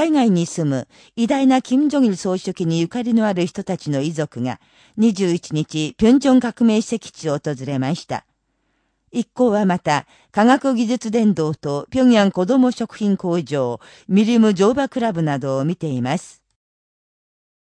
海外に住む偉大な金正日総書記にゆかりのある人たちの遺族が21日、平壌革命史跡地を訪れました。一行はまた、科学技術伝道と平壌子供食品工場、ミリム乗馬クラブなどを見ています。